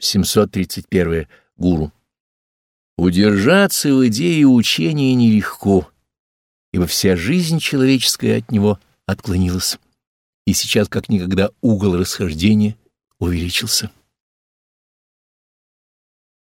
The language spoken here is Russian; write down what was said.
731. Гуру. Удержаться в идее учения нелегко, ибо вся жизнь человеческая от него отклонилась, и сейчас как никогда угол расхождения увеличился.